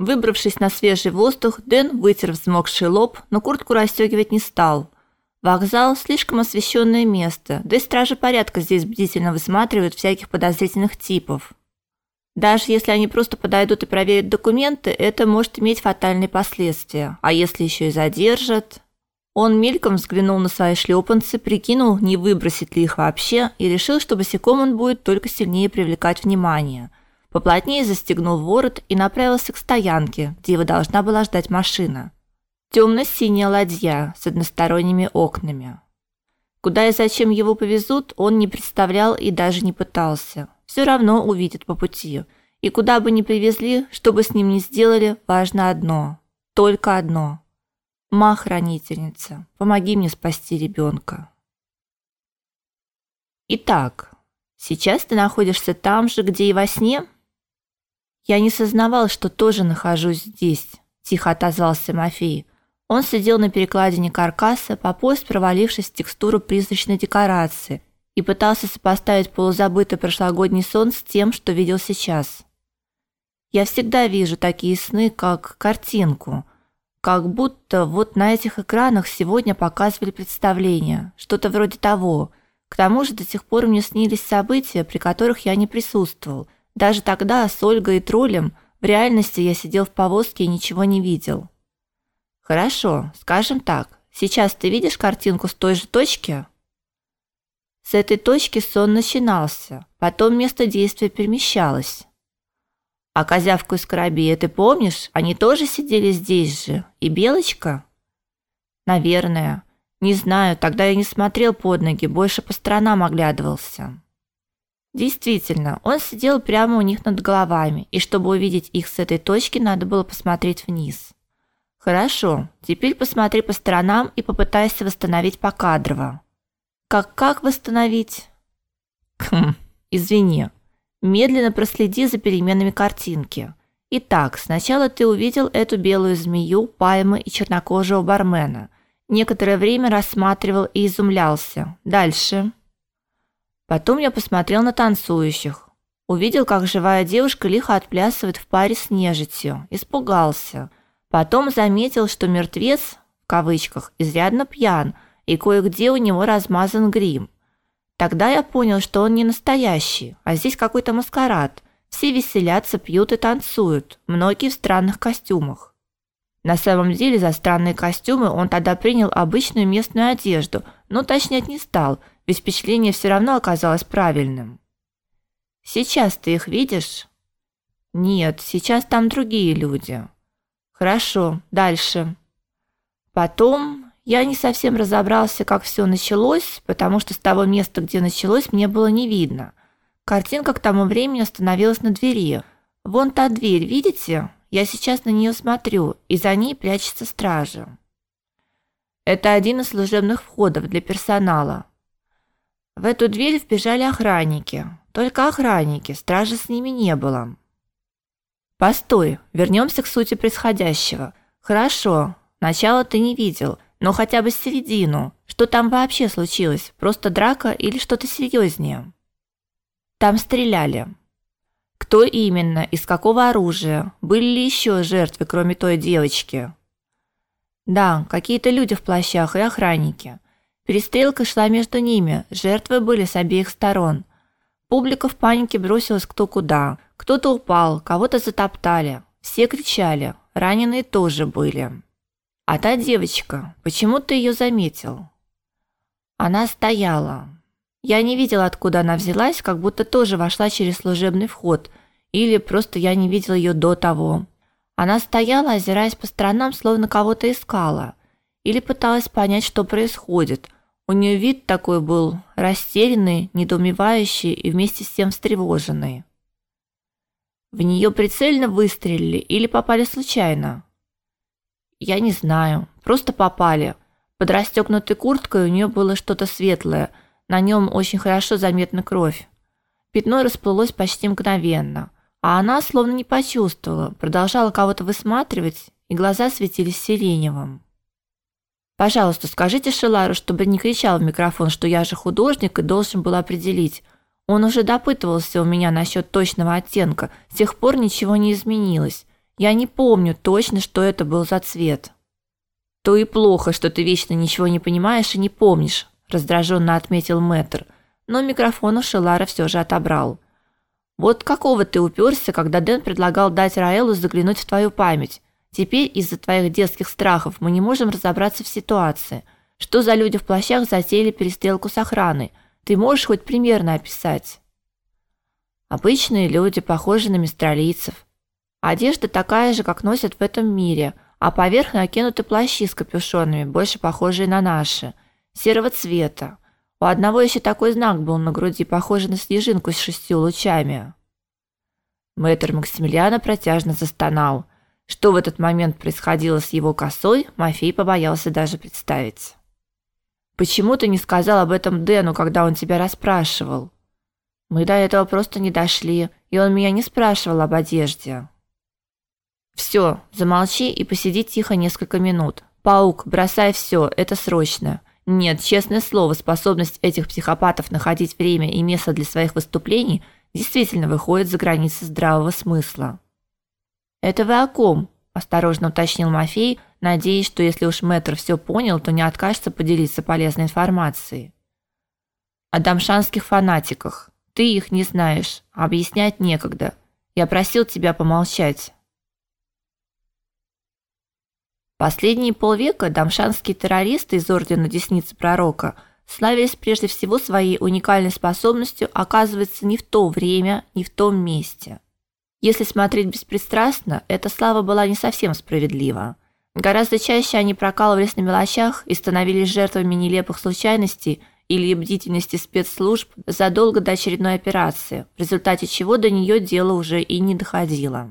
Выбравшись на свежий воздух, Дэн вытер взмокший лоб, но куртку расстегивать не стал. Вокзал слишком освещенное место, да и стражи порядка здесь бдительно высматривают всяких подозрительных типов. Даже если они просто подойдут и проверят документы, это может иметь фатальные последствия. А если еще и задержат? Он мельком взглянул на свои шлепанцы, прикинул, не выбросит ли их вообще, и решил, что босиком он будет только сильнее привлекать внимание – поплотнее застегнул ворот и направился к стоянке, где его должна была ждать машина. Темно-синяя ладья с односторонними окнами. Куда и зачем его повезут, он не представлял и даже не пытался. Все равно увидит по пути. И куда бы ни привезли, что бы с ним ни сделали, важно одно. Только одно. Ма, хранительница, помоги мне спасти ребенка. Итак, сейчас ты находишься там же, где и во сне? Я не сознавал, что тоже нахожусь здесь, тихо отозвался Мафей. Он сидел на перекладине каркаса, по пояс провалившись в текстуру призрачной декорации, и пытался сопоставить полузабытый прошлогодний сон с тем, что видел сейчас. Я всегда вижу такие сны, как картинку, как будто вот на этих экранах сегодня показывали представление, что-то вроде того. К тому же до сих пор мне снились события, при которых я не присутствовал – даже тогда с Ольгой и троллем в реальности я сидел в повозке и ничего не видел. Хорошо, скажем так. Сейчас ты видишь картинку с той же точки? С этой точки сон начинался, потом место действия перемещалось. А козявку из Карабея ты помнишь? Они тоже сидели здесь же. И Белочка? Наверное. Не знаю, тогда я не смотрел под ноги, больше по сторонам оглядывался. Действительно, он сидел прямо у них над головами, и чтобы увидеть их с этой точки, надо было посмотреть вниз. Хорошо, теперь посмотри по сторонам и попытайся восстановить покадрово. Как как восстановить? Хм, извини. Медленно проследи за переменами картинки. Итак, сначала ты увидел эту белую змею, пальмы и чернокожего бармена. Некоторое время рассматривал и изумлялся. Дальше. Потом я посмотрел на танцующих. Увидел, как живая девушка лихо отплясывает в паре с нежитью. Испугался. Потом заметил, что мертвец, в кавычках, изрядно пьян, и кое-где у него размазан грим. Тогда я понял, что он не настоящий, а здесь какой-то маскарад. Все веселятся, пьют и танцуют, многие в странных костюмах. На самом деле за странные костюмы он тогда принял обычную местную одежду, но точнять не стал, ведь впечатление все равно оказалось правильным. Сейчас ты их видишь? Нет, сейчас там другие люди. Хорошо, дальше. Потом я не совсем разобрался, как все началось, потому что с того места, где началось, мне было не видно. Картинка к тому времени остановилась на двери. Вон та дверь, видите? Я сейчас на нее смотрю, и за ней прячется стража. Это один из служебных входов для персонала. В эту дверь вбежали охранники. Только охранники, стражи с ними не было. Постой, вернемся к сути происходящего. Хорошо, начало ты не видел, но хотя бы середину. Что там вообще случилось? Просто драка или что-то серьезнее? Там стреляли. Кто именно, из какого оружия? Были ли еще жертвы, кроме той девочки? Да, какие-то люди в плащах и охранники. Перестрелка шла между ними, жертвы были с обеих сторон. Публика в панике бросилась кто куда. Кто-то упал, кого-то затоптали. Все кричали, раненые тоже были. А та девочка, почему ты ее заметил? Она стояла. Я не видел, откуда она взялась, как будто тоже вошла через служебный вход, или просто я не видел ее до того. Она стояла, озираясь по сторонам, словно кого-то искала, или пыталась понять, что происходит – у нее вид такой был растерянный, недоумевающий и вместе с тем встревоженный. В нее прицельно выстрелили или попали случайно? Я не знаю, просто попали. Под расстегнутой курткой у нее было что-то светлое, на нем очень хорошо заметна кровь. Пятно расплылось почти мгновенно, а она словно не почувствовала, продолжала кого-то высматривать, и глаза светились сиреневым. Пожалуйста, скажите Шелару, чтобы не кричал в микрофон, что я же художник и должен был определить. Он уже допытывался у меня насчет точного оттенка. С тех пор ничего не изменилось. Я не помню точно, что это был за цвет. То и плохо, что ты вечно ничего не понимаешь и не помнишь, раздраженно отметил Мэтр, но микрофон у Шелара все же отобрал. Вот какого ты уперся, когда Дэн предлагал дать Раэлу заглянуть в твою память? Теперь из-за твоих детских страхов мы не можем разобраться в ситуации. Что за люди в плащах затеяли перестрелку с охраной? Ты можешь хоть примерно описать? Обычные люди, похожие на мистралийцев. Одежда такая же, как носят в этом мире, а поверх накинуты плащи с капюшонами, больше похожие на наши, серого цвета. У одного еще такой знак был на груди, похожий на снежинку с шестью лучами. Мэтр Максимилиана протяжно застонал. Что в этот момент происходило с его косой, Мафей побоялся даже представить. Почему ты не сказал об этом Дэну, когда он тебя расспрашивал? Мы до этого просто не дошли, и он меня не спрашивал об одежде. Все, замолчи и посиди тихо несколько минут. Паук, бросай все, это срочно. Нет, честное слово, способность этих психопатов находить время и место для своих выступлений действительно выходит за границы здравого смысла. Это вы о ком? осторожно уточнил Мафей, надеясь, что если уж Мэтр все понял, то не откажется поделиться полезной информацией. О дамшанских фанатиках. Ты их не знаешь, объяснять некогда. Я просил тебя помолчать. Последние полвека дамшанские террористы из ордена Десницы Пророка славились прежде всего своей уникальной способностью оказываться не в то время, не в том месте. Если смотреть беспристрастно, эта слава была не совсем справедлива. Гораздо чаще они прокалывались на мелочах и становились жертвами нелепых случайностей или бдительности спецслужб задолго до очередной операции, в результате чего до нее дело уже и не доходило.